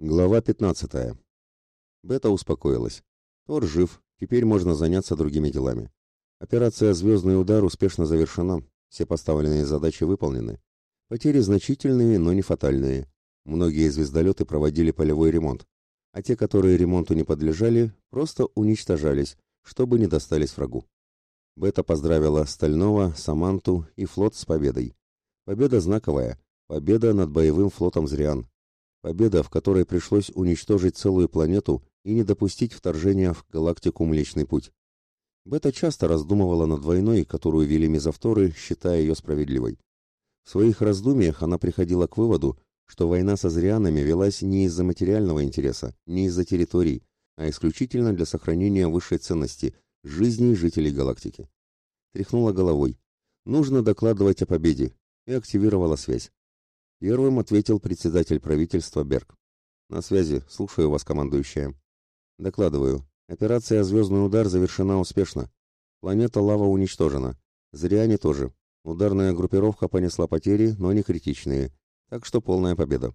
Глава 15. Бета успокоилась. Тор жив, теперь можно заняться другими делами. Операция «Звездный удар» успешно завершена, все поставленные задачи выполнены. Потери значительные, но не фатальные. Многие звездолеты проводили полевой ремонт, а те, которые ремонту не подлежали, просто уничтожались, чтобы не достались врагу. Бета поздравила Стального, Саманту и флот с победой. Победа знаковая, победа над боевым флотом Зриан. Победа, в которой пришлось уничтожить целую планету и не допустить вторжения в галактику Млечный Путь. Бета часто раздумывала над войной, которую вели мезовторы, считая ее справедливой. В своих раздумьях она приходила к выводу, что война со зрианами велась не из-за материального интереса, не из-за территорий, а исключительно для сохранения высшей ценности – жизни жителей галактики. Тряхнула головой. Нужно докладывать о победе, и активировала связь. Первым ответил председатель правительства Берг. «На связи. Слушаю вас, командующая». «Докладываю. Операция «Звездный удар» завершена успешно. Планета Лава уничтожена. Зриане тоже. Ударная группировка понесла потери, но не критичные. Так что полная победа.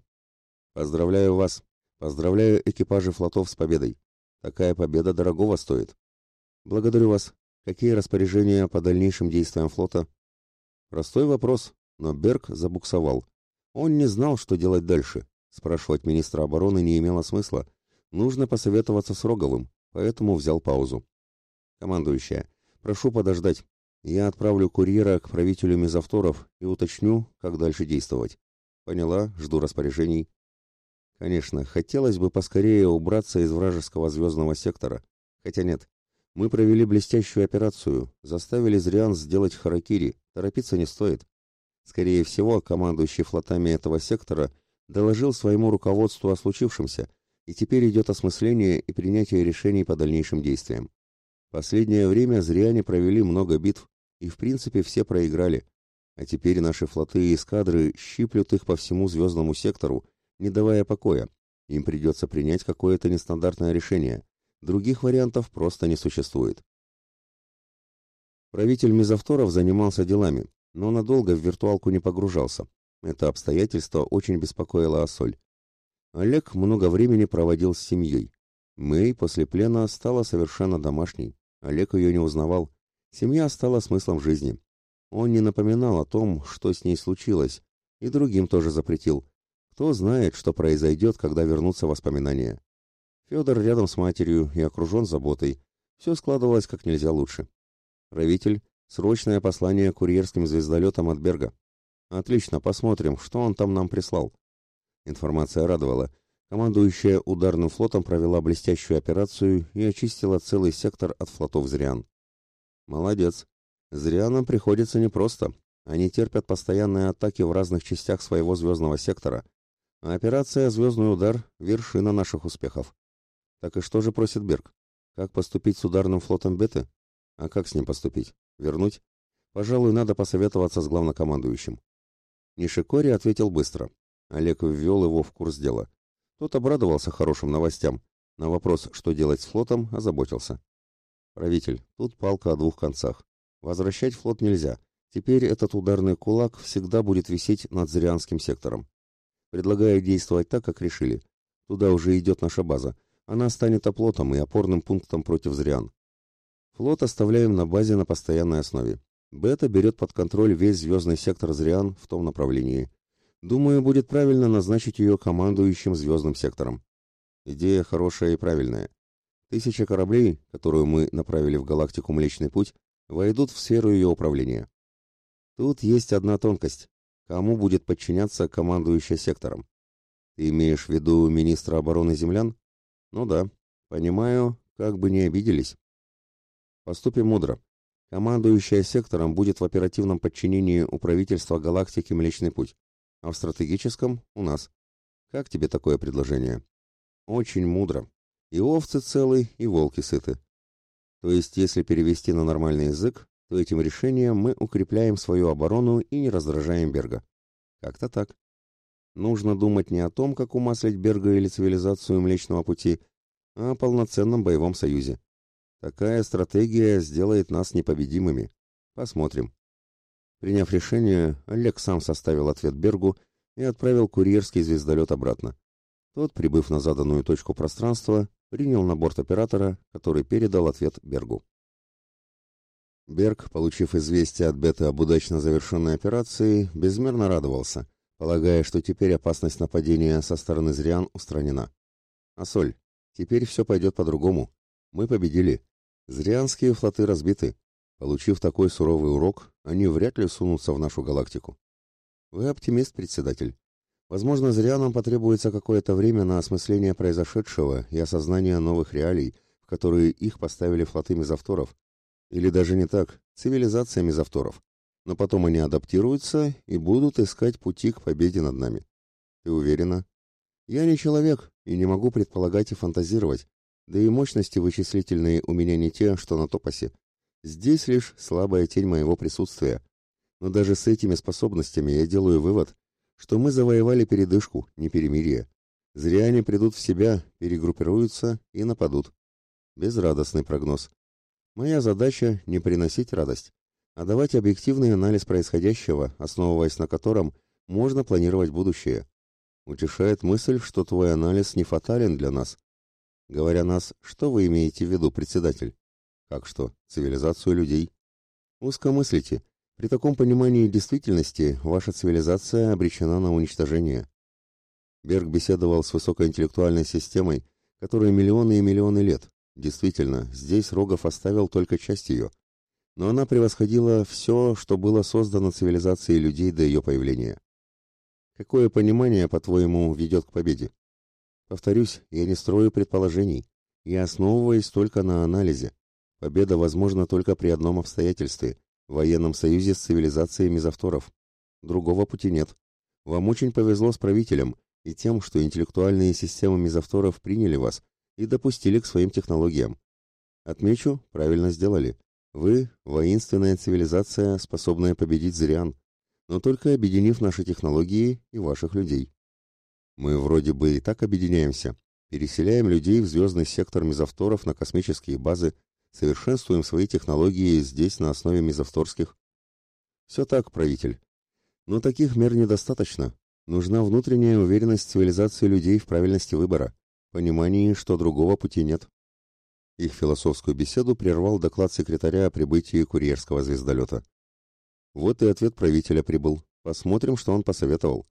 Поздравляю вас. Поздравляю экипажи флотов с победой. Такая победа дорогого стоит. Благодарю вас. Какие распоряжения по дальнейшим действиям флота? Простой вопрос, но Берг забуксовал. Он не знал, что делать дальше. Спрашивать министра обороны не имело смысла. Нужно посоветоваться с Роговым, поэтому взял паузу. Командующая, прошу подождать. Я отправлю курьера к правителю мезовторов и уточню, как дальше действовать. Поняла, жду распоряжений. Конечно, хотелось бы поскорее убраться из вражеского звездного сектора. Хотя нет, мы провели блестящую операцию, заставили Зриан сделать харакири, торопиться не стоит. Скорее всего, командующий флотами этого сектора доложил своему руководству о случившемся, и теперь идет осмысление и принятие решений по дальнейшим действиям. Последнее время зряне провели много битв, и в принципе все проиграли. А теперь наши флоты и эскадры щиплют их по всему звездному сектору, не давая покоя. Им придется принять какое-то нестандартное решение. Других вариантов просто не существует. Правитель Мизавторов занимался делами, но надолго в виртуалку не погружался. Это обстоятельство очень беспокоило Ассоль. Олег много времени проводил с семьей. Мэй после плена стала совершенно домашней. Олег ее не узнавал. Семья стала смыслом жизни. Он не напоминал о том, что с ней случилось, и другим тоже запретил. Кто знает, что произойдет, когда вернутся воспоминания. Федор рядом с матерью и окружен заботой. Все складывалось как нельзя лучше. Правитель Срочное послание курьерским звездолетам от Берга. Отлично, посмотрим, что он там нам прислал. Информация радовала. Командующая ударным флотом провела блестящую операцию и очистила целый сектор от флотов Зриан. Молодец. Зрианам приходится непросто. Они терпят постоянные атаки в разных частях своего звездного сектора. А операция «Звездный удар» — вершина наших успехов. Так и что же просит Берг? Как поступить с ударным флотом Беты? А как с ним поступить? Вернуть? Пожалуй, надо посоветоваться с главнокомандующим. Нишикори ответил быстро. Олег ввел его в курс дела. Тот обрадовался хорошим новостям. На вопрос, что делать с флотом, озаботился. Правитель, тут палка о двух концах. Возвращать флот нельзя. Теперь этот ударный кулак всегда будет висеть над Зрианским сектором. Предлагаю действовать так, как решили. Туда уже идет наша база. Она станет оплотом и опорным пунктом против Зриан. Флот оставляем на базе на постоянной основе. Бета берет под контроль весь звездный сектор Зриан в том направлении. Думаю, будет правильно назначить ее командующим звездным сектором. Идея хорошая и правильная. Тысяча кораблей, которую мы направили в галактику Млечный Путь, войдут в сферу ее управления. Тут есть одна тонкость. Кому будет подчиняться командующая сектором? Ты имеешь в виду министра обороны землян? Ну да, понимаю, как бы не обиделись. Поступим мудро. Командующая сектором будет в оперативном подчинении у правительства галактики Млечный Путь, а в стратегическом – у нас. Как тебе такое предложение? Очень мудро. И овцы целы, и волки сыты. То есть, если перевести на нормальный язык, то этим решением мы укрепляем свою оборону и не раздражаем Берга. Как-то так. Нужно думать не о том, как умаслить Берга или цивилизацию Млечного Пути, а о полноценном боевом союзе. Такая стратегия сделает нас непобедимыми. Посмотрим. Приняв решение, Олег сам составил ответ Бергу и отправил курьерский звездолет обратно. Тот, прибыв на заданную точку пространства, принял на борт оператора, который передал ответ Бергу. Берг, получив известие от Беты об удачно завершенной операции, безмерно радовался, полагая, что теперь опасность нападения со стороны Зриан устранена. «Асоль, теперь все пойдет по-другому. Мы победили. Зрианские флоты разбиты. Получив такой суровый урок, они вряд ли сунутся в нашу галактику. Вы оптимист, председатель. Возможно, Зрианам потребуется какое-то время на осмысление произошедшего и осознание новых реалий, в которые их поставили флоты мезовторов, или даже не так, цивилизация мезовторов. Но потом они адаптируются и будут искать пути к победе над нами. Ты уверена? Я не человек и не могу предполагать и фантазировать. Да и мощности вычислительные у меня не те, что на топосе. Здесь лишь слабая тень моего присутствия. Но даже с этими способностями я делаю вывод, что мы завоевали передышку, не перемирие. Зря они придут в себя, перегруппируются и нападут. Безрадостный прогноз. Моя задача не приносить радость, а давать объективный анализ происходящего, основываясь на котором можно планировать будущее. Утешает мысль, что твой анализ не фатален для нас. Говоря нас, что вы имеете в виду, председатель? Как что? Цивилизацию людей. Узко мыслите. При таком понимании действительности ваша цивилизация обречена на уничтожение. Берг беседовал с высокоинтеллектуальной системой, которой миллионы и миллионы лет, Действительно, здесь Рогов оставил только часть ее, но она превосходила все, что было создано цивилизацией людей до ее появления. Какое понимание, по-твоему, ведет к победе? Повторюсь, я не строю предположений, я основываюсь только на анализе. Победа возможна только при одном обстоятельстве – военном союзе с цивилизацией мезовторов. Другого пути нет. Вам очень повезло с правителем и тем, что интеллектуальные системы мезовторов приняли вас и допустили к своим технологиям. Отмечу, правильно сделали. Вы – воинственная цивилизация, способная победить зырян, но только объединив наши технологии и ваших людей. Мы вроде бы и так объединяемся, переселяем людей в звездный сектор мезовторов на космические базы, совершенствуем свои технологии здесь на основе мезовторских. Все так, правитель. Но таких мер недостаточно. Нужна внутренняя уверенность цивилизации людей в правильности выбора понимании, что другого пути нет. Их философскую беседу прервал доклад секретаря о прибытии курьерского звездолета. Вот и ответ правителя прибыл. Посмотрим, что он посоветовал.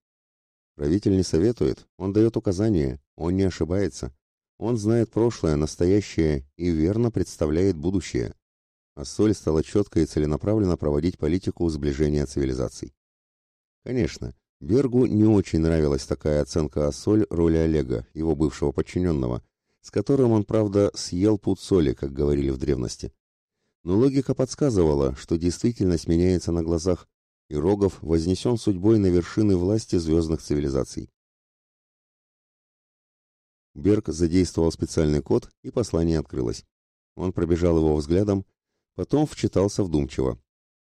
Правитель не советует, он дает указания, он не ошибается. Он знает прошлое, настоящее и верно представляет будущее. А Соль стала четко и целенаправленно проводить политику сближения цивилизаций. Конечно, Бергу не очень нравилась такая оценка Ассоль роли Олега, его бывшего подчиненного, с которым он, правда, съел пуд соли, как говорили в древности. Но логика подсказывала, что действительность меняется на глазах, и Рогов вознесен судьбой на вершины власти звездных цивилизаций. Берг задействовал специальный код, и послание открылось. Он пробежал его взглядом, потом вчитался вдумчиво.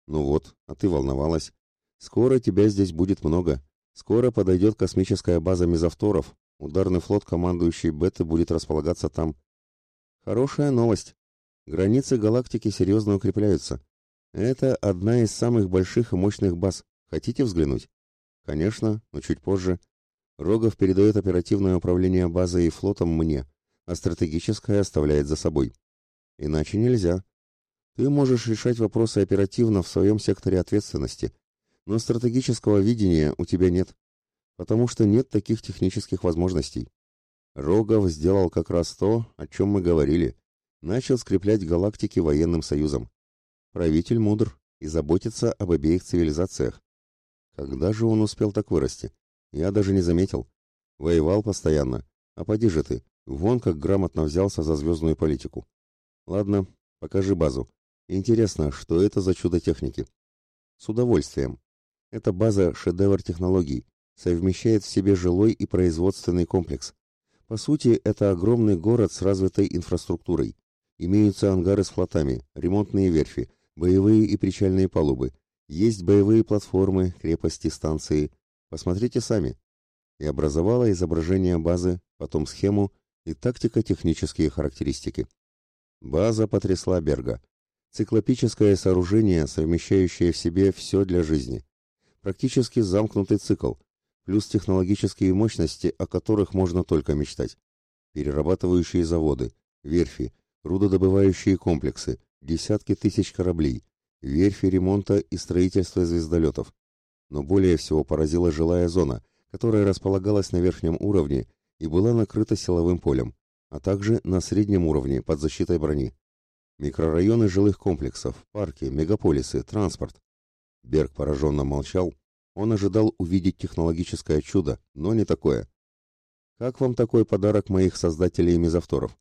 «Ну вот, а ты волновалась. Скоро тебя здесь будет много. Скоро подойдет космическая база мезовторов. Ударный флот, командующий Беты, будет располагаться там. Хорошая новость. Границы галактики серьезно укрепляются. Это одна из самых больших и мощных баз. Хотите взглянуть? Конечно, но чуть позже. Рогов передает оперативное управление базой и флотом мне, а стратегическое оставляет за собой. Иначе нельзя. Ты можешь решать вопросы оперативно в своем секторе ответственности, но стратегического видения у тебя нет, потому что нет таких технических возможностей. Рогов сделал как раз то, о чем мы говорили, начал скреплять галактики военным союзом. Правитель мудр и заботится об обеих цивилизациях. Когда же он успел так вырасти? Я даже не заметил. Воевал постоянно. А поди же ты, вон как грамотно взялся за звездную политику. Ладно, покажи базу. Интересно, что это за чудо техники? С удовольствием. Эта база – шедевр технологий, совмещает в себе жилой и производственный комплекс. По сути, это огромный город с развитой инфраструктурой. Имеются ангары с флотами, ремонтные верфи, боевые и причальные палубы. Есть боевые платформы, крепости, станции. Посмотрите сами. И образовала изображение базы, потом схему и тактико-технические характеристики. База потрясла Берга. Циклопическое сооружение, совмещающее в себе все для жизни. Практически замкнутый цикл. плюс технологические мощности, о которых можно только мечтать. Перерабатывающие заводы, верфи, рудодобывающие комплексы, десятки тысяч кораблей, верфи ремонта и строительства звездолетов. Но более всего поразила жилая зона, которая располагалась на верхнем уровне и была накрыта силовым полем, а также на среднем уровне под защитой брони. Микрорайоны жилых комплексов, парки, мегаполисы, транспорт. Берг пораженно молчал. Он ожидал увидеть технологическое чудо, но не такое. Как вам такой подарок моих создателей мезовторов?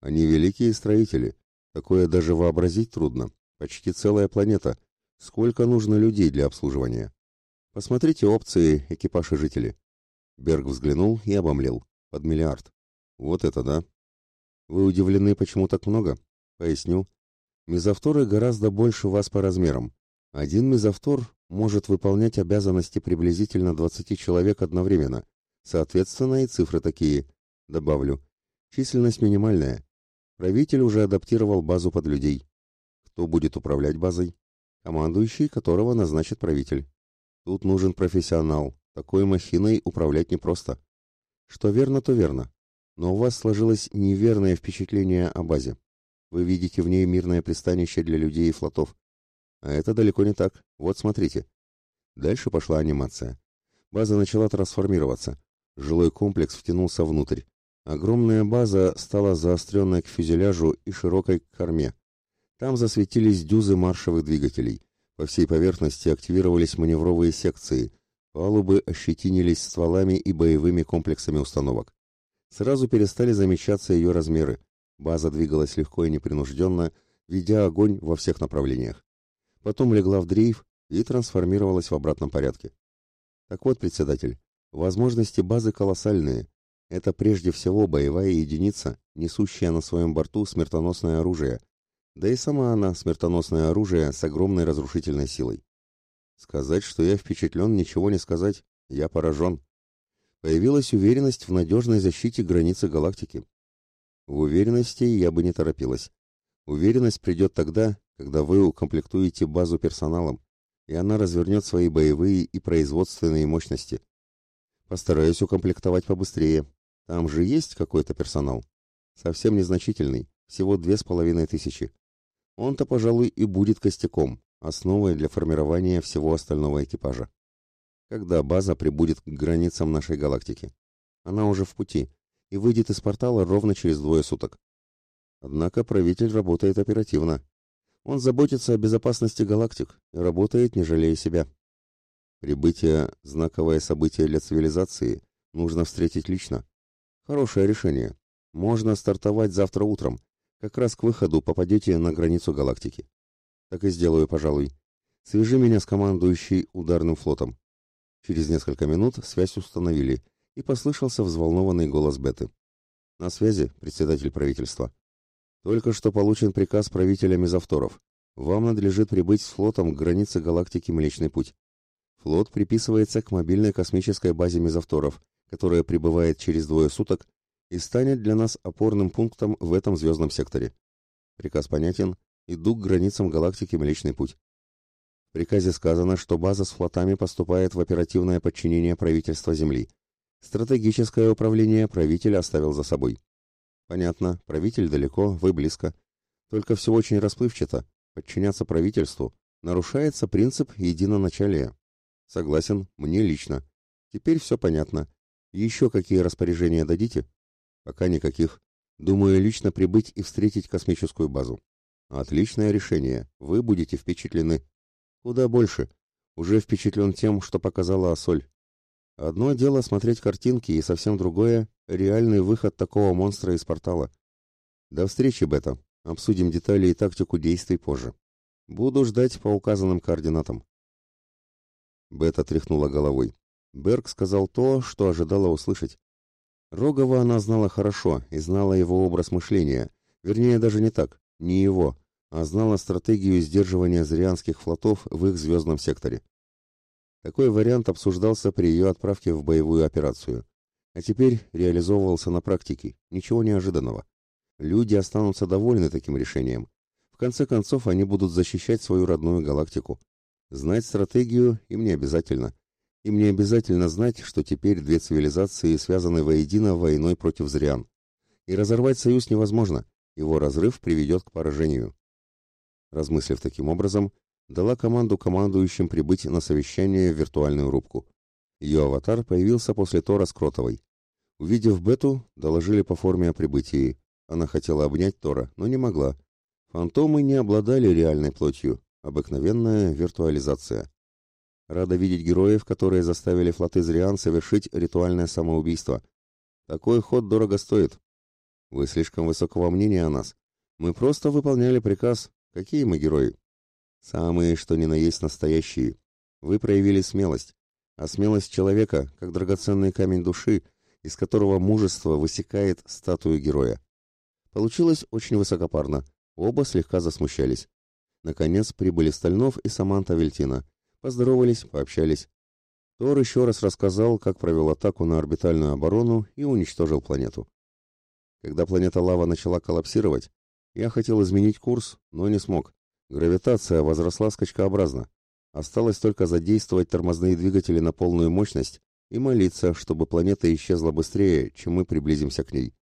Они великие строители. Такое даже вообразить трудно. Почти целая планета. Сколько нужно людей для обслуживания? Посмотрите опции, экипаж и жители. Берг взглянул и обомлел. Под миллиард. Вот это да. Вы удивлены, почему так много? Поясню. Мезовторы гораздо больше вас по размерам. Один мезовтор может выполнять обязанности приблизительно 20 человек одновременно. Соответственно, и цифры такие. Добавлю. Численность минимальная. Правитель уже адаптировал базу под людей. Кто будет управлять базой? Командующий, которого назначит правитель. Тут нужен профессионал. Такой махиной управлять непросто. Что верно, то верно. Но у вас сложилось неверное впечатление о базе. Вы видите в ней мирное пристанище для людей и флотов. А это далеко не так. Вот смотрите. Дальше пошла анимация. База начала трансформироваться. Жилой комплекс втянулся внутрь. Огромная база стала заостренной к фюзеляжу и широкой к корме. Там засветились дюзы маршевых двигателей. По всей поверхности активировались маневровые секции. Палубы ощетинились стволами и боевыми комплексами установок. Сразу перестали замечаться ее размеры. База двигалась легко и непринужденно, ведя огонь во всех направлениях. Потом легла в дрейф и трансформировалась в обратном порядке. Так вот, председатель, возможности базы колоссальные. Это прежде всего боевая единица, несущая на своем борту смертоносное оружие. Да и сама она смертоносное оружие с огромной разрушительной силой. Сказать, что я впечатлен, ничего не сказать. Я поражен. Появилась уверенность в надежной защите границы галактики. В уверенности я бы не торопилась. Уверенность придет тогда, когда вы укомплектуете базу персоналом, и она развернет свои боевые и производственные мощности. Постараюсь укомплектовать побыстрее. Там же есть какой-то персонал. Совсем незначительный, всего две с половиной тысячи. Он-то, пожалуй, и будет костяком, основой для формирования всего остального экипажа. Когда база прибудет к границам нашей галактики? Она уже в пути, и выйдет из портала ровно через двое суток. Однако правитель работает оперативно. Он заботится о безопасности галактик и работает, не жалея себя. Прибытие – знаковое событие для цивилизации, нужно встретить лично. Хорошее решение. Можно стартовать завтра утром. Как раз к выходу попадете на границу галактики. Так и сделаю, пожалуй. Свяжи меня с командующей ударным флотом. Через несколько минут связь установили – и послышался взволнованный голос Беты. «На связи, председатель правительства. Только что получен приказ правителя Мезовторов. Вам надлежит прибыть с флотом к границе галактики Млечный Путь. Флот приписывается к мобильной космической базе Мезовторов, которая прибывает через двое суток и станет для нас опорным пунктом в этом звездном секторе. Приказ понятен. Иду к границам галактики Млечный Путь. В приказе сказано, что база с флотами поступает в оперативное подчинение правительства Земли. Стратегическое управление правитель оставил за собой. Понятно, правитель далеко, вы близко. Только все очень расплывчато. Подчиняться правительству нарушается принцип единоначалия. Согласен, мне лично. Теперь все понятно. Еще какие распоряжения дадите? Пока никаких. Думаю, лично прибыть и встретить космическую базу. Отличное решение. Вы будете впечатлены. Куда больше. Уже впечатлен тем, что показала Ассоль. Одно дело смотреть картинки, и совсем другое — реальный выход такого монстра из портала. До встречи, Бета. Обсудим детали и тактику действий позже. Буду ждать по указанным координатам. Бета тряхнула головой. Берг сказал то, что ожидала услышать. Рогова она знала хорошо и знала его образ мышления. Вернее, даже не так, не его, а знала стратегию сдерживания зрианских флотов в их звездном секторе. Такой вариант обсуждался при ее отправке в боевую операцию. А теперь реализовывался на практике, ничего неожиданного. Люди останутся довольны таким решением. В конце концов, они будут защищать свою родную галактику. Знать стратегию им не обязательно. Им не обязательно знать, что теперь две цивилизации связаны воедино войной против зриан. И разорвать союз невозможно, его разрыв приведет к поражению. Размыслив таким образом, дала команду командующим прибыть на совещание в виртуальную рубку. Ее аватар появился после Тора с Кротовой. Увидев Бету, доложили по форме о прибытии. Она хотела обнять Тора, но не могла. Фантомы не обладали реальной плотью, обыкновенная виртуализация. Рада видеть героев, которые заставили флоты Зриан совершить ритуальное самоубийство. Такой ход дорого стоит. Вы слишком высокого мнения о нас. Мы просто выполняли приказ. Какие мы герои? Самые, что ни на есть настоящие. Вы проявили смелость. А смелость человека, как драгоценный камень души, из которого мужество высекает статую героя. Получилось очень высокопарно. Оба слегка засмущались. Наконец прибыли Стальнов и Саманта Вельтина. Поздоровались, пообщались. Тор еще раз рассказал, как провел атаку на орбитальную оборону и уничтожил планету. Когда планета Лава начала коллапсировать, я хотел изменить курс, но не смог. Гравитация возросла скачкообразно. Осталось только задействовать тормозные двигатели на полную мощность и молиться, чтобы планета исчезла быстрее, чем мы приблизимся к ней.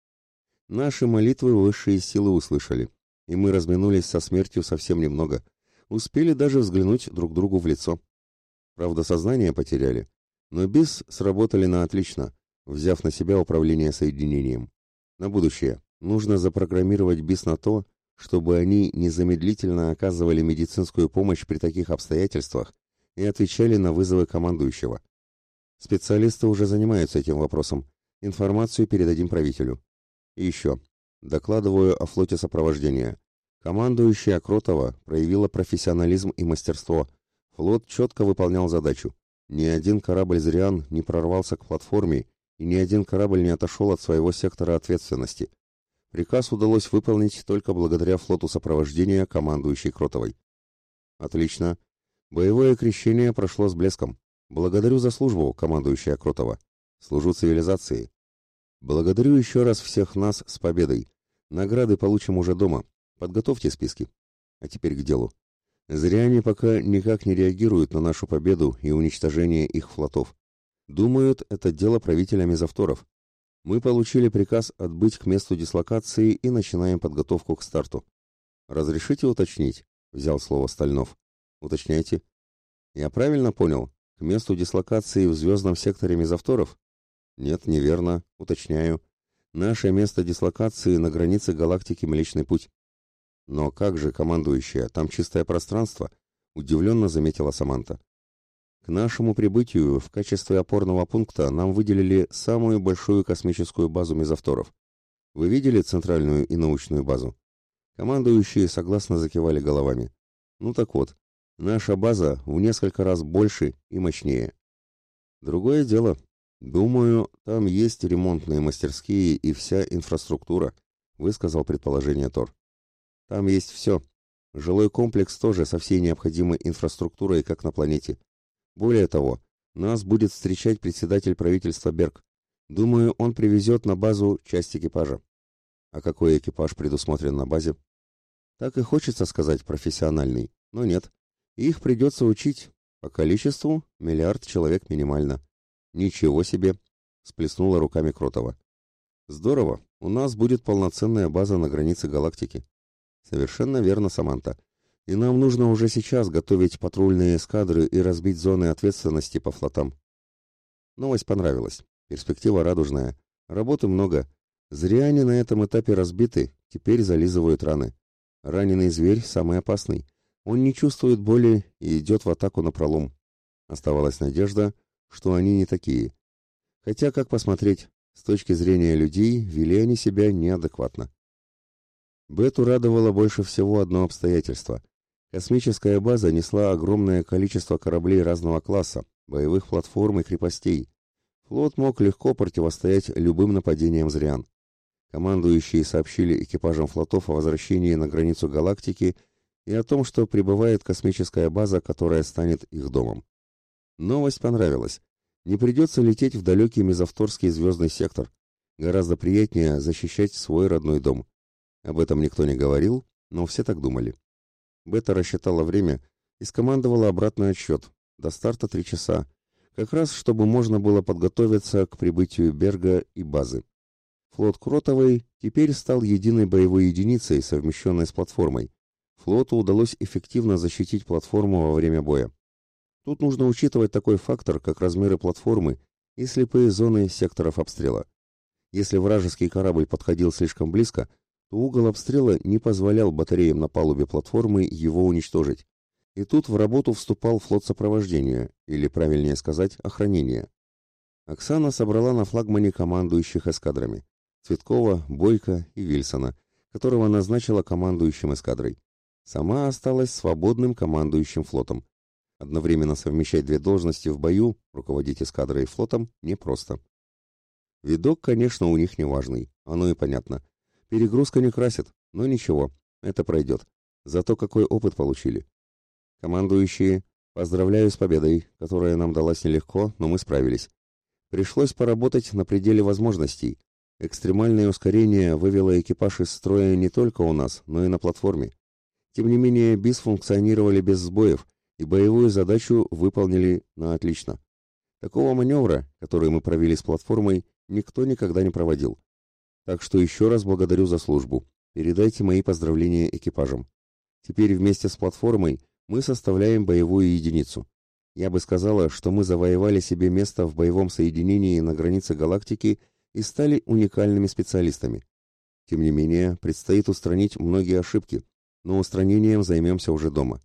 Наши молитвы высшие силы услышали, и мы разминулись со смертью совсем немного. Успели даже взглянуть друг другу в лицо. Правда, сознание потеряли, но БИС сработали на отлично, взяв на себя управление соединением. На будущее нужно запрограммировать БИС на то, чтобы они незамедлительно оказывали медицинскую помощь при таких обстоятельствах и отвечали на вызовы командующего. Специалисты уже занимаются этим вопросом. Информацию передадим правителю. И еще. Докладываю о флоте сопровождения. Командующая Кротова проявила профессионализм и мастерство. Флот четко выполнял задачу. Ни один корабль «Зриан» не прорвался к платформе, и ни один корабль не отошел от своего сектора ответственности. Приказ удалось выполнить только благодаря флоту сопровождения командующей Кротовой. Отлично. Боевое крещение прошло с блеском. Благодарю за службу, командующая Кротова. Служу цивилизации. Благодарю еще раз всех нас с победой. Награды получим уже дома. Подготовьте списки. А теперь к делу. Зря они пока никак не реагируют на нашу победу и уничтожение их флотов. Думают, это дело правителя мезовторов. Мы получили приказ отбыть к месту дислокации и начинаем подготовку к старту. Разрешите уточнить? Взял слово Стальнов. Уточняйте. Я правильно понял? К месту дислокации в звездном секторе мезовторов? Нет, неверно. Уточняю. Наше место дислокации на границе галактики Млечный Путь. Но как же, командующая, там чистое пространство? Удивленно заметила Саманта. К нашему прибытию в качестве опорного пункта нам выделили самую большую космическую базу мезовторов. Вы видели центральную и научную базу? Командующие согласно закивали головами. Ну так вот, наша база в несколько раз больше и мощнее. Другое дело. Думаю, там есть ремонтные мастерские и вся инфраструктура, высказал предположение Тор. Там есть все. Жилой комплекс тоже со всей необходимой инфраструктурой, как на планете. Более того, нас будет встречать председатель правительства Берг. Думаю, он привезет на базу часть экипажа. А какой экипаж предусмотрен на базе? Так и хочется сказать профессиональный, но нет. Их придется учить. По количеству миллиард человек минимально. Ничего себе, сплеснула руками Кротова. Здорово, у нас будет полноценная база на границе галактики. Совершенно верно, Саманта и нам нужно уже сейчас готовить патрульные эскадры и разбить зоны ответственности по флотам. Новость понравилась. Перспектива радужная. Работы много. Зря они на этом этапе разбиты, теперь зализывают раны. Раненый зверь самый опасный. Он не чувствует боли и идет в атаку на пролом. Оставалась надежда, что они не такие. Хотя, как посмотреть, с точки зрения людей, вели они себя неадекватно. Бету радовало больше всего одно обстоятельство. Космическая база несла огромное количество кораблей разного класса, боевых платформ и крепостей. Флот мог легко противостоять любым нападениям зрян. Командующие сообщили экипажам флотов о возвращении на границу галактики и о том, что прибывает космическая база, которая станет их домом. Новость понравилась. Не придется лететь в далекий мезовторский звездный сектор. Гораздо приятнее защищать свой родной дом. Об этом никто не говорил, но все так думали. Бета рассчитала время и скомандовала обратный отсчет. До старта три часа. Как раз, чтобы можно было подготовиться к прибытию Берга и базы. Флот Кротовой теперь стал единой боевой единицей, совмещенной с платформой. Флоту удалось эффективно защитить платформу во время боя. Тут нужно учитывать такой фактор, как размеры платформы и слепые зоны секторов обстрела. Если вражеский корабль подходил слишком близко, то угол обстрела не позволял батареям на палубе платформы его уничтожить. И тут в работу вступал флот сопровождения, или, правильнее сказать, охранения. Оксана собрала на флагмане командующих эскадрами. Цветкова, Бойко и Вильсона, которого назначила командующим эскадрой. Сама осталась свободным командующим флотом. Одновременно совмещать две должности в бою, руководить эскадрой и флотом, непросто. Видок, конечно, у них неважный, оно и понятно. Перегрузка не красит, но ничего, это пройдет. Зато какой опыт получили. Командующие, поздравляю с победой, которая нам далась нелегко, но мы справились. Пришлось поработать на пределе возможностей. Экстремальное ускорение вывело экипаж из строя не только у нас, но и на платформе. Тем не менее, БИС функционировали без сбоев, и боевую задачу выполнили на отлично. Такого маневра, который мы провели с платформой, никто никогда не проводил. Так что еще раз благодарю за службу. Передайте мои поздравления экипажам. Теперь вместе с платформой мы составляем боевую единицу. Я бы сказала, что мы завоевали себе место в боевом соединении на границе галактики и стали уникальными специалистами. Тем не менее, предстоит устранить многие ошибки, но устранением займемся уже дома.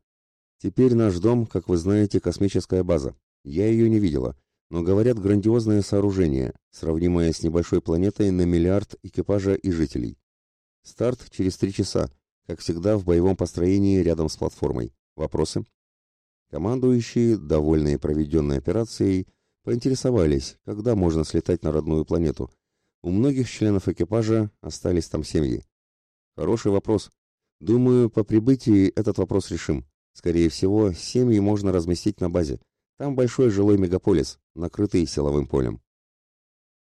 Теперь наш дом, как вы знаете, космическая база. Я ее не видела, но, говорят, грандиозное сооружение, сравнимое с небольшой планетой на миллиард экипажа и жителей. Старт через три часа, как всегда в боевом построении рядом с платформой. Вопросы? Командующие, довольные проведенной операцией, поинтересовались, когда можно слетать на родную планету. У многих членов экипажа остались там семьи. Хороший вопрос. Думаю, по прибытии этот вопрос решим. Скорее всего, семьи можно разместить на базе. Там большой жилой мегаполис, накрытый силовым полем.